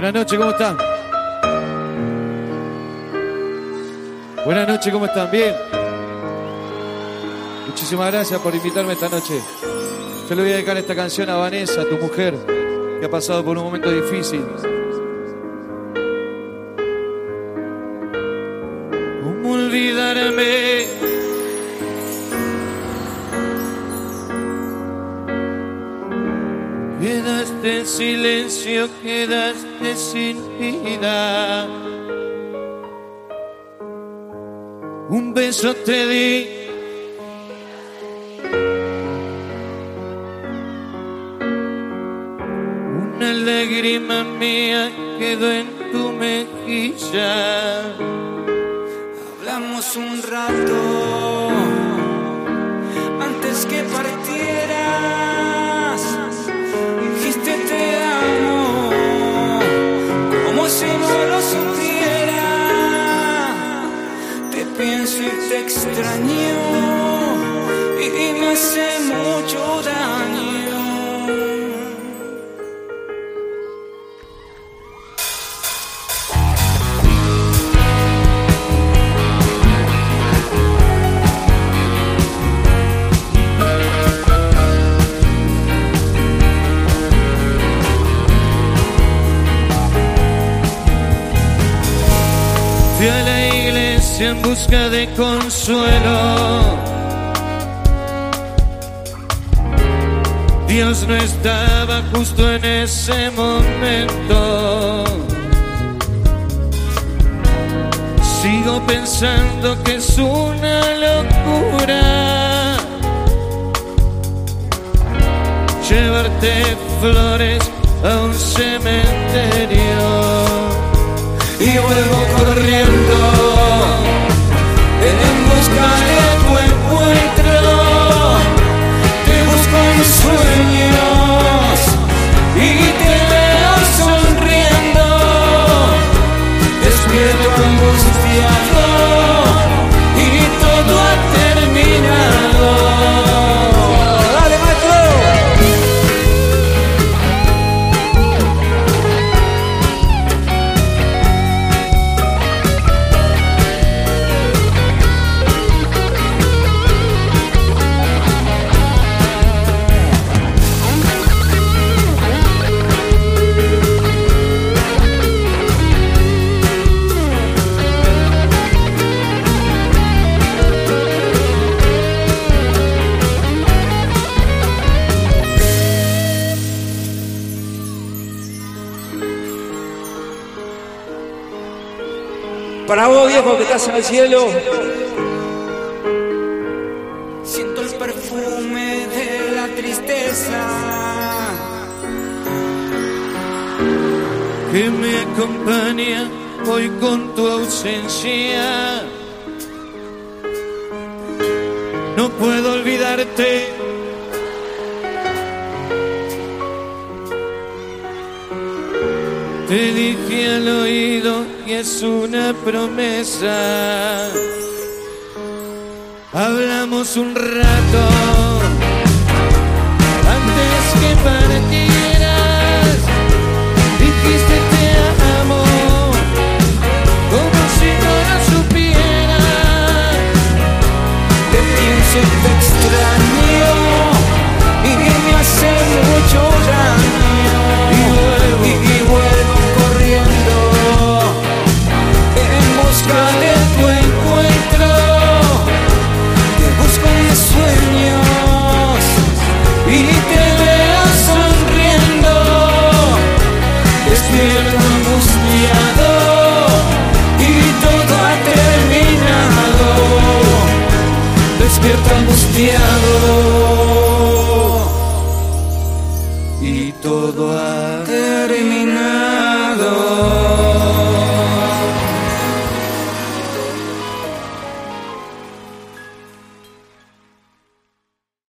Buenas noches, ¿cómo están? Buenas noches, ¿cómo están? ¿Bien? Muchísimas gracias por invitarme esta noche. Yo le voy a dedicar esta canción a Vanessa, tu mujer, que ha pasado por un momento difícil. ¿Cómo olvidarme? Quedaste en silencio, quedaste sin vida. Un beso te di. Una lágrima mía quedó en tu mejilla. Hablamos un rato antes que pienso y iglesia en busca de consuelo. Dios no estaba justo en ese momento. Sigo pensando que es una locura llevarte flores a un cementerio y vuelvo corriendo en Para vos, viejo, que estás en el cielo, Siento el perfume de la tristeza. que me acompaña hoy con tu ausencia. No puedo olvidarte. Te dije al oído que es una promesa. Hablamos un rato antes que partieras. Despierto angustiado y todo terminado.